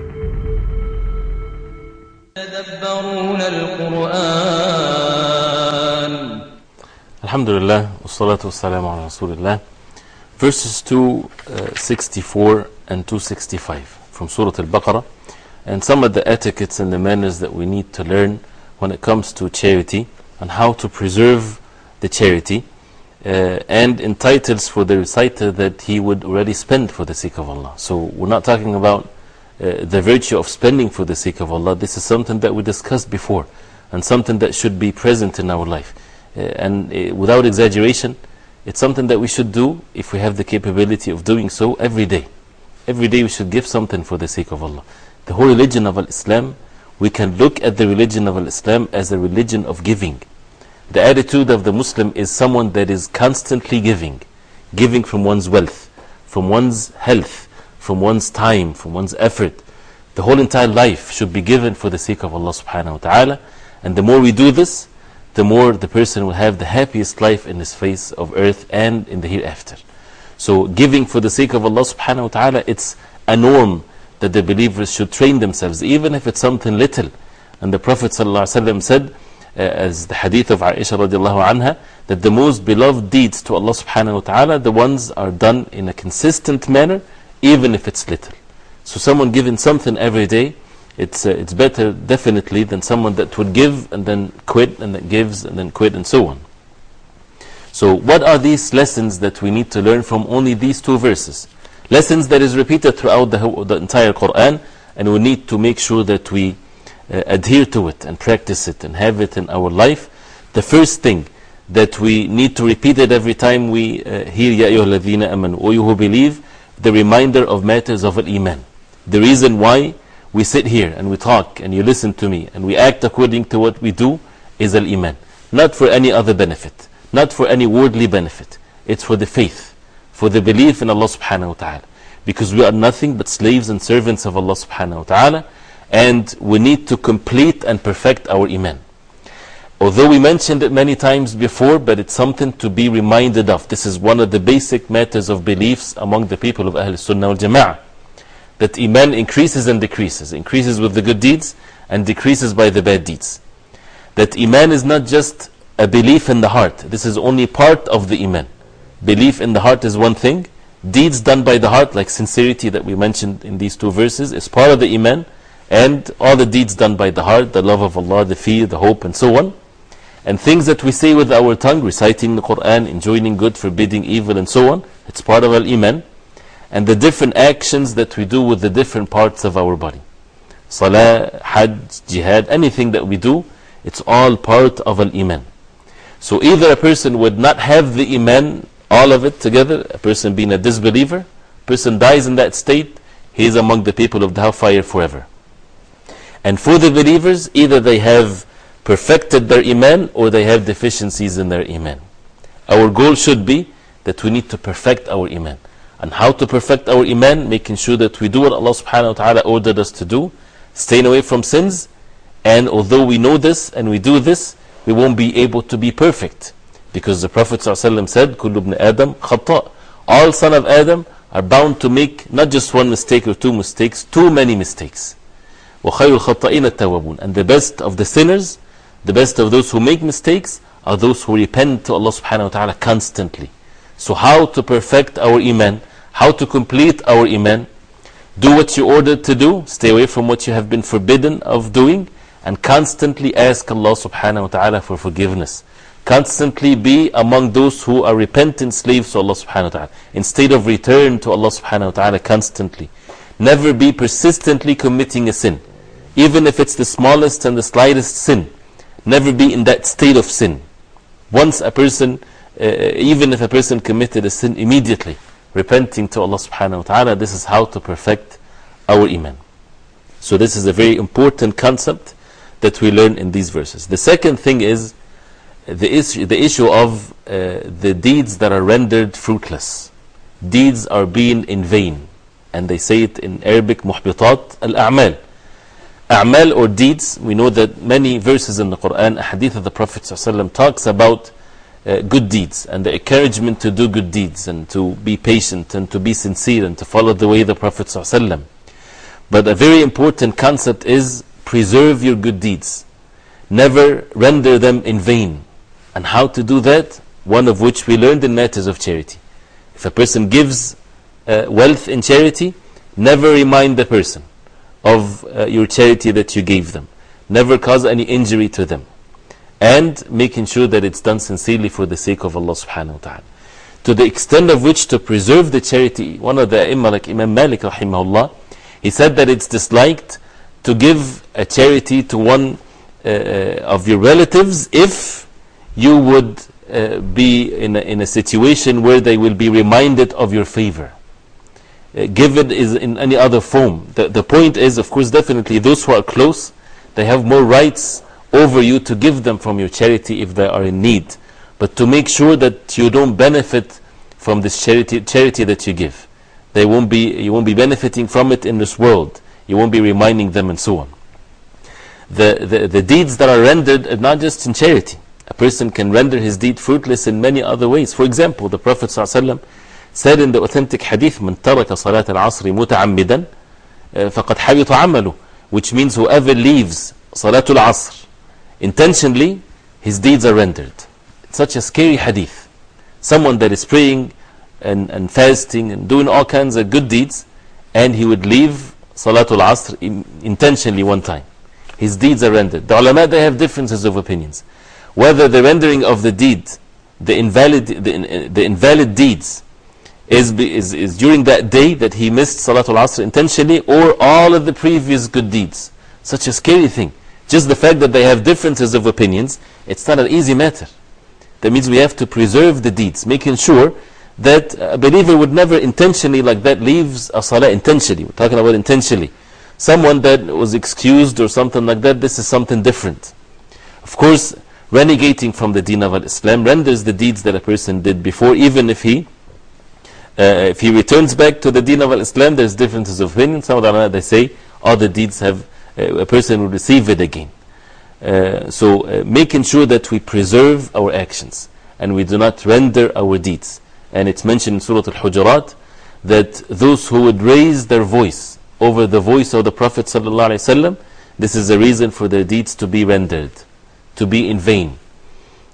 Alhamdulillah, wassalatu wassalamu ala rasulillah. Verses 264 uh, and 265 from Surah Al Baqarah, and some of the etiquettes and the manners that we need to learn when it comes to charity and how to preserve the charity uh, and entitles for the reciter that he would already spend for the sake of Allah. So we're not talking about uh, the virtue of spending for the sake of Allah. This is something that we discussed before and something that should be present in our life. Uh, and uh, without exaggeration, it's something that we should do if we have the capability of doing so every day. Every day we should give something for the sake of Allah. The whole religion of Islam, we can look at the religion of Islam as a religion of giving. The attitude of the Muslim is someone that is constantly giving, giving from one's wealth, from one's health, from one's time, from one's effort. The whole entire life should be given for the sake of Allah subhanahu wa ta'ala. And the more we do this, the more the person will have the happiest life in this face of earth and in the hereafter. So giving for the sake of Allah subhanahu wa ta'ala, it's a norm that the believers should train themselves, even if it's something little. And the Prophet ﷺ said, uh, as the hadith of Aisha radiallahu anha, that the most beloved deeds to Allah subhanahu wa ta'ala, the ones are done in a consistent manner, even if it's little. So someone giving something every day, it's, uh, it's better definitely than someone that would give and then quit and then gives and then quit and so on. So what are these lessons that we need to learn from only these two verses? Lessons that is repeated throughout the, the entire Quran and we need to make sure that we uh, adhere to it and practice it and have it in our life. The first thing that we need to repeat it every time we uh, hear Ya ayyuha alladhina amanu, O you who believe, the reminder of matters of Iman. The reason why we sit here and we talk and you listen to me and we act according to what we do is Al Iman. Not for any other benefit, not for any worldly benefit. It's for the faith, for the belief in Allah subhanahu wa ta'ala. Because we are nothing but slaves and servants of Allah subhanahu wa ta'ala and we need to complete and perfect our Iman. Although we mentioned it many times before, but it's something to be reminded of. This is one of the basic matters of beliefs among the people of Ahl Sunnah wal Jama'ah. That Iman increases and decreases, increases with the good deeds and decreases by the bad deeds. That Iman is not just a belief in the heart, this is only part of the Iman. Belief in the heart is one thing, deeds done by the heart, like sincerity that we mentioned in these two verses, is part of the Iman, and all the deeds done by the heart, the love of Allah, the fear, the hope, and so on. And things that we say with our tongue, reciting the Quran, enjoining good, forbidding evil, and so on, it's part of Al Iman. And the different actions that we do with the different parts of our body. salah, hajj, jihad, anything that we do, it's all part of al iman. So either a person would not have the iman, all of it together, a person being a disbeliever, person dies in that state, he is among the people of the hellfire forever. And for the believers, either they have perfected their iman or they have deficiencies in their iman. Our goal should be that we need to perfect our iman. And how to perfect our iman? Making sure that we do what Allah subhanahu wa ta'ala ordered us to do, staying away from sins. And although we know this and we do this, we won't be able to be perfect. Because the Prophet ﷺ said, كل ابن Adam خطاء. All son of Adam are bound to make not just one mistake or two mistakes, too many mistakes. وخير الخطائين التوابون. And the best of the sinners, the best of those who make mistakes, are those who repent to Allah subhanahu wa ta'ala constantly. So, how to perfect our iman, how to complete our iman, do what you ordered to do, stay away from what you have been forbidden of doing, and constantly ask Allah subhanahu wa ta'ala for forgiveness. Constantly be among those who are repentant slaves to Allah subhanahu wa ta'ala. Instead of return to Allah subhanahu wa ta'ala constantly. Never be persistently committing a sin. Even if it's the smallest and the slightest sin. Never be in that state of sin. Once a person, uh, even if a person committed a sin, immediately repenting to Allah subhanahu wa ta'ala, this is how to perfect our iman. So, this is a very important concept that we learn in these verses. The second thing is the issue, the issue of uh, the deeds that are rendered fruitless. Deeds are being in vain. And they say it in Arabic, muhbitat al-a'mal. A'mal or deeds, we know that many verses in the Quran, hadith of the Prophet ﷺ talks about uh, good deeds and the encouragement to do good deeds and to be patient and to be sincere and to follow the way of the Prophet ﷺ. But a very important concept is preserve your good deeds. Never render them in vain. And how to do that? One of which we learned in matters of charity. If a person gives uh, wealth in charity, never remind the person of uh, your charity that you gave them. Never cause any injury to them. And making sure that it's done sincerely for the sake of Allah subhanahu wa ta'ala. To the extent of which to preserve the charity, one of the Imam like Imam Malik rahimahullah, he said that it's disliked to give a charity to one uh, of your relatives if you would uh, be in a, in a situation where they will be reminded of your favor. Uh, give it is in any other form. The, the point is, of course, definitely those who are close, they have more rights over you to give them from your charity if they are in need. But to make sure that you don't benefit from this charity, charity that you give. They won't be, you won't be benefiting from it in this world. You won't be reminding them and so on. The, the, the deeds that are rendered are not just in charity. A person can render his deed fruitless in many other ways. For example, the Prophet ﷺ the authentic hadith, من ترك صلاة العصر متعمدا فقد حبط عمله which means whoever leaves Salatul Asr intentionally, his deeds are rendered. It's such a scary hadith. Someone that is praying and, and fasting and doing all kinds of good deeds, and he would leave Asr in, intentionally one time. His deeds are rendered. The ulama, they have differences of opinions. Whether the rendering of the deed, the invalid, the, the invalid deeds, is, is, is during that day that he missed Salatul Asr intentionally, or all of the previous good deeds. Such a scary thing. Just the fact that they have differences of opinions, it's not an easy matter. That means we have to preserve the deeds, making sure that a believer would never intentionally, like that, leaves a salah intentionally. We're talking about intentionally. Someone that was excused or something like that, this is something different. Of course, renegating from the deen of Islam renders the deeds that a person did before, even if he uh, if he returns back to the deen of Islam, there's differences of opinion. Some of them they say all the deeds have uh, a person will receive it again. Uh, so, uh, making sure that we preserve our actions and we do not render our deeds. And it's mentioned in Surah Al Hujurat that those who would raise their voice over the voice of the Prophet, ﷺ, this is a reason for their deeds to be rendered, to be in vain.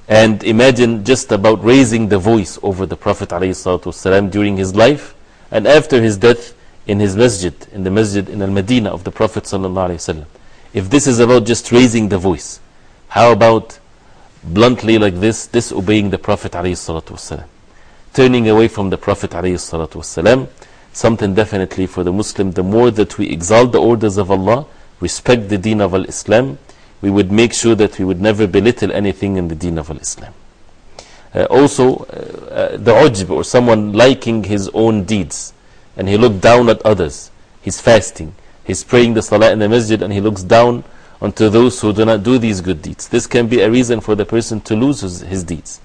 And imagine just about raising the voice over the Prophet ﷺ during his life and after his death in his masjid, in the masjid in Al Medina of the Prophet. ﷺ. If this is about just raising the voice, how about bluntly like this, disobeying the Prophet? ﷺ? Turning away from the Prophet? ﷺ, something definitely for the Muslim, the more that we exalt the orders of Allah, respect the deen of Al Islam, we would make sure that we would never belittle anything in the deen of Islam. Uh, also, uh, uh, the ujb or someone liking his own deeds and he looked down at others. He's fasting, he's praying the salah in the masjid and he looks down onto those who do not do these good deeds. This can be a reason for the person to lose his, his deeds.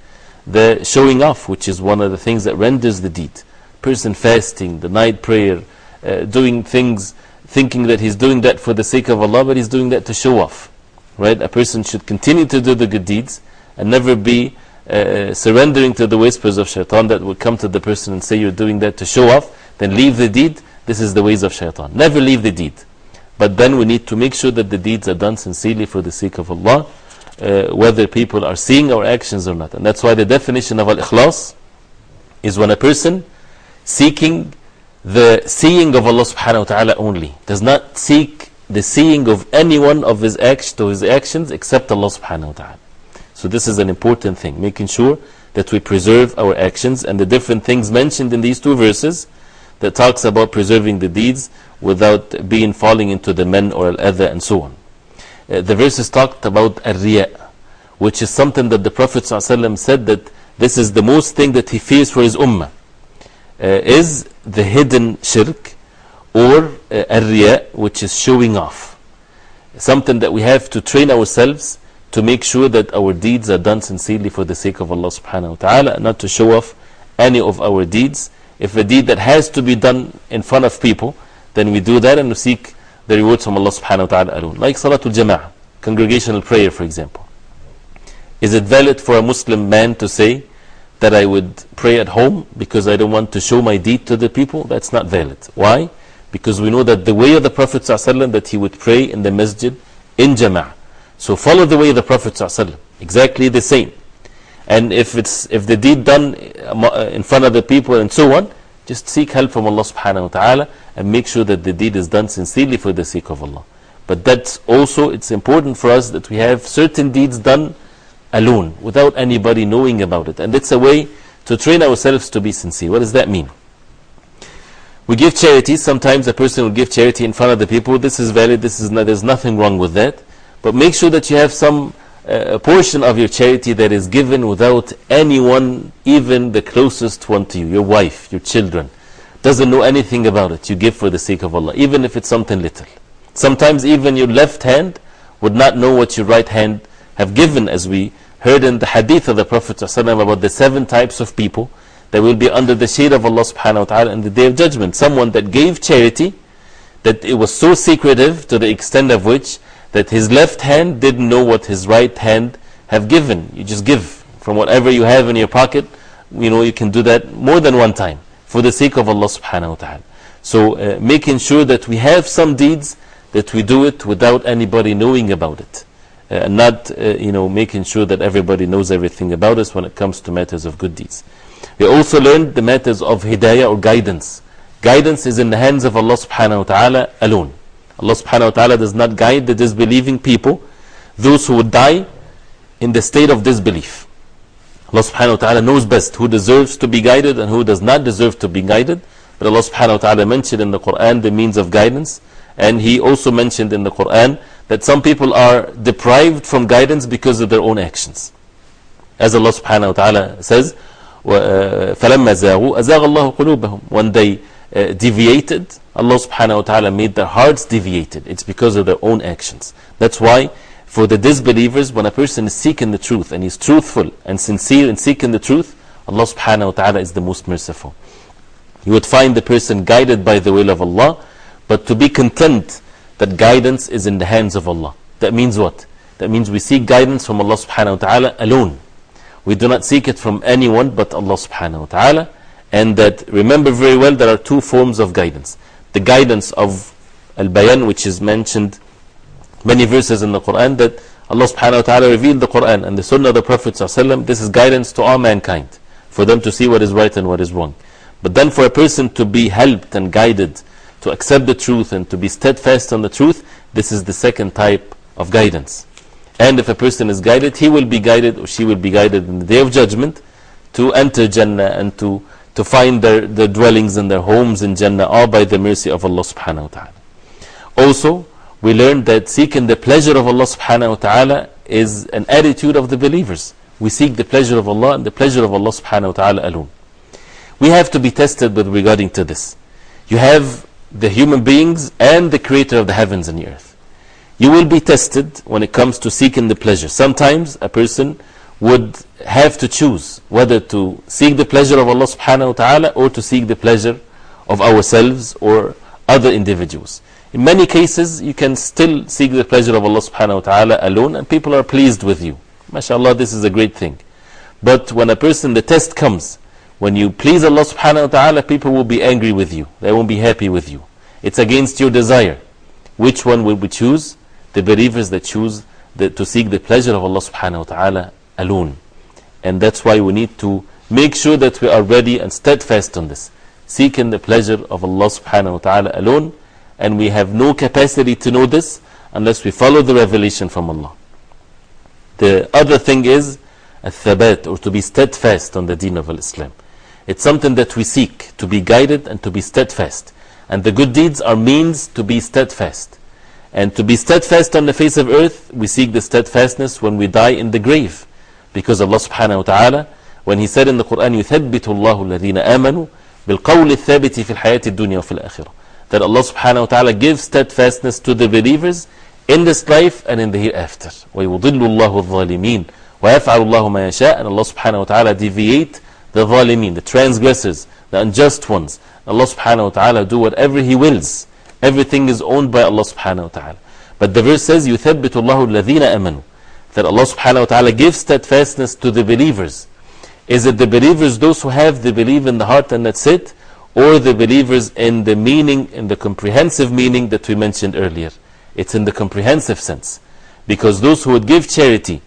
The showing off, which is one of the things that renders the deed. Person fasting, the night prayer, uh, doing things, thinking that he's doing that for the sake of Allah, but he's doing that to show off. Right? A person should continue to do the good deeds and never be uh, surrendering to the whispers of shaitan that will come to the person and say you're doing that to show off, then leave the deed. This is the ways of shaitan. Never leave the deed. But then we need to make sure that the deeds are done sincerely for the sake of Allah, uh, whether people are seeing our actions or not. And that's why the definition of al ikhlas is when a person seeking the seeing of Allah subhanahu wa ta'ala only, does not seek the seeing of any one of his, act to his actions except Allah subhanahu wa ta'ala. So, this is an important thing, making sure that we preserve our actions and the different things mentioned in these two verses that talks about preserving the deeds without being falling into the men or al-adha and so on. Uh, the verses talked about al-riya, which is something that the Prophet said that this is the most thing that he fears for his ummah, uh, is the hidden shirk or uh, which is showing off. Something that we have to train ourselves to make sure that our deeds are done sincerely for the sake of Allah subhanahu wa ta'ala, not to show off any of our deeds. If a deed that has to be done in front of people, then we do that and we seek the rewards from Allah subhanahu wa ta'ala alone. Like Salatul Jama'ah, congregational prayer, for example. Is it valid for a Muslim man to say that I would pray at home because I don't want to show my deed to the people? That's not valid. Why? Because we know that the way of the Prophet ﷺ that he would pray in the masjid in Jama'ah. So follow the way of the Prophet ﷺ. Exactly the same. And if, it's, if the deed done uh, uh, in front of the people and so on, just seek help from Allah subhanahu wa ta'ala and make sure that the deed is done sincerely for the sake of Allah. But that's also, it's important for us that we have certain deeds done alone, without anybody knowing about it. And it's a way to train ourselves to be sincere. What does that mean? We give charity. Sometimes a person will give charity in front of the people. This is valid. This is there's nothing wrong with that. But make sure that you have some uh, portion of your charity that is given without anyone, even the closest one to you, your wife, your children, doesn't know anything about it. You give for the sake of Allah, even if it's something little. Sometimes even your left hand would not know what your right hand have given, as we heard in the hadith of the Prophet ﷺ about the seven types of people that will be under the shade of Allah subhanahu wa ta'ala in the day of judgment. Someone that gave charity, that it was so secretive to the extent of which that his left hand didn't know what his right hand have given. You just give from whatever you have in your pocket. You know, you can do that more than one time for the sake of Allah subhanahu wa ta'ala. So, uh, making sure that we have some deeds that we do it without anybody knowing about it. Uh, and not, uh, you know, making sure that everybody knows everything about us when it comes to matters of good deeds. We also learned the matters of hidayah or guidance. Guidance is in the hands of Allah subhanahu wa ta'ala alone. Allah subhanahu wa ta'ala does not guide the disbelieving people, those who would die in the state of disbelief. Allah subhanahu wa ta'ala knows best who deserves to be guided and who does not deserve to be guided. But Allah subhanahu wa ta'ala mentioned in the Quran the means of guidance. And He also mentioned in the Quran that some people are deprived from guidance because of their own actions. As Allah subhanahu wa ta'ala says, فَلَمَّا زَاغُوا أَزَاغَ اللَّهُ قُلُوبَهُم When they uh, deviated, Allah subhanahu wa ta'ala made their hearts deviated. It's because of their own actions. That's why for the disbelievers, when a person is seeking the truth and he's truthful and sincere in seeking the truth, Allah subhanahu wa ta'ala is the most merciful. You would find the person guided by the will of Allah, but to be content that guidance is in the hands of Allah. That means what? That means we seek guidance from Allah subhanahu wa ta'ala alone. We do not seek it from anyone but Allah subhanahu wa ta'ala. And that, remember very well, there are two forms of guidance. The guidance of Al-Bayan, which is mentioned many verses in the Quran, that Allah subhanahu wa ta'ala revealed the Quran and the Sunnah of the Prophet this is guidance to all mankind, for them to see what is right and what is wrong. But then for a person to be helped and guided to accept the truth and to be steadfast on the truth, this is the second type of guidance. And if a person is guided, he will be guided or she will be guided in the day of judgment to enter Jannah and to, to find their, their dwellings and their homes in Jannah, all by the mercy of Allah subhanahu wa ta'ala. Also, we learned that seeking the pleasure of Allah subhanahu wa ta'ala is an attitude of the believers. We seek the pleasure of Allah and the pleasure of Allah subhanahu wa ta'ala alone. We have to be tested with regarding to this. You have the human beings and the creator of the heavens and the earth. You will be tested when it comes to seeking the pleasure. Sometimes a person would have to choose whether to seek the pleasure of Allah subhanahu wa ta'ala or to seek the pleasure of ourselves or other individuals. In many cases, you can still seek the pleasure of Allah subhanahu wa ta'ala alone and people are pleased with you. MashaAllah, this is a great thing. But when a person, the test comes, when you please Allah subhanahu wa ta'ala, people will be angry with you. They won't be happy with you. It's against your desire. Which one will we choose? the believers that choose the, to seek the pleasure of Allah subhanahu wa ta'ala alone. And that's why we need to make sure that we are ready and steadfast on this. Seeking the pleasure of Allah subhanahu wa ta'ala alone. And we have no capacity to know this unless we follow the revelation from Allah. The other thing is al-thabat or to be steadfast on the deen of Islam. It's something that we seek to be guided and to be steadfast. And the good deeds are means to be steadfast. And to be steadfast on the face of earth, we seek the steadfastness when we die in the grave. Because Allah subhanahu wa ta'ala, when He said in the Quran, يُثَبِّتُ اللَّهُ الَّذِينَ آمَنُوا بِالْقَوْلِ الثَّابِتِ فِي الْحَيَاةِ الدُّنْيَا وفي الْآخِرَةِ That Allah subhanahu wa ta'ala gives steadfastness to the believers in this life and in the hereafter. وَيُضِلُّ اللَّهُ الظَّالِمِينَ وَيَفْعَلُ اللَّهُ مَا يَشَاءُ And Allah subhanahu wa ta'ala deviate the ظالمين, the transgressors, the unjust ones. Allah subhanahu wa ta'ala do whatever He wills. Everything is owned by Allah subhanahu wa ta'ala. But the verse says, يُثَبِّتُ اللَّهُ الَّذِينَ أَمَنُوا That Allah subhanahu wa ta'ala gives steadfastness to the believers. Is it the believers, those who have the belief in the heart and that's it? Or the believers in the meaning, in the comprehensive meaning that we mentioned earlier? It's in the comprehensive sense. Because those who would give charity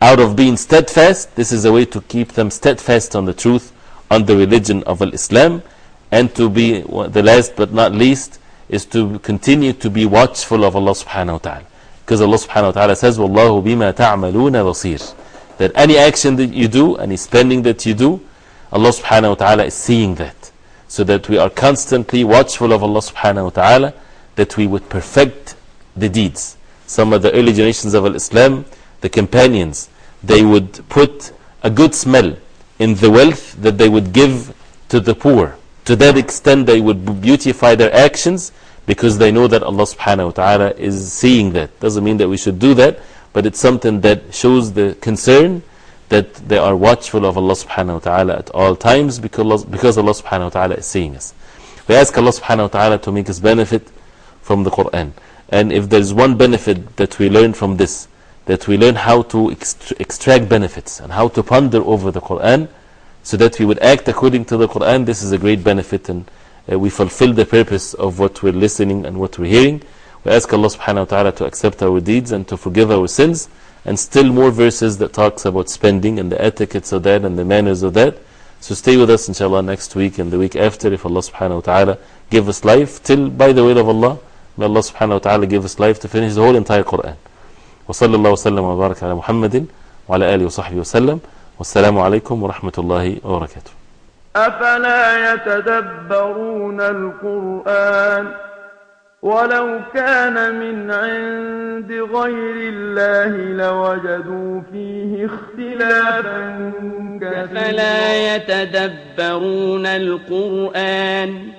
out of being steadfast, this is a way to keep them steadfast on the truth, on the religion of Islam. And to be, the last but not least, is to continue to be watchful of Allah subhanahu wa ta'ala. Because Allah subhanahu wa ta'ala says, وَاللَّهُ بِمَا تَعْمَلُونَ بَصِيرٌ That any action that you do, any spending that you do, Allah subhanahu wa ta'ala is seeing that. So that we are constantly watchful of Allah subhanahu wa ta'ala, that we would perfect the deeds. Some of the early generations of Islam, the companions, they would put a good smell in the wealth that they would give to the poor. To that extent, they would beautify their actions because they know that Allah subhanahu wa ta'ala is seeing that. Doesn't mean that we should do that, but it's something that shows the concern that they are watchful of Allah subhanahu wa ta'ala at all times because, because Allah subhanahu wa ta'ala is seeing us. We ask Allah subhanahu wa ta'ala to make us benefit from the Quran. And if there is one benefit that we learn from this, that we learn how to extract benefits and how to ponder over the Quran so that we would act according to the Quran, this is a great benefit and uh, we fulfill the purpose of what we're listening and what we're hearing. We ask Allah subhanahu wa ta'ala to accept our deeds and to forgive our sins and still more verses that talks about spending and the etiquettes of that and the manners of that. So stay with us inshallah next week and the week after if Allah subhanahu wa ta'ala give us life till by the will of Allah may Allah subhanahu wa ta'ala give us life to finish the whole entire Quran. وصلى الله وسلم وبارك على محمد وعلى آله وصحبه وسلم والسلام عليكم ورحمة الله وبركاته. أفلا يتدبرون القرآن ولو كان من عند غير الله لوجدوا فيه اختلافا فلا يتدبرون القرآن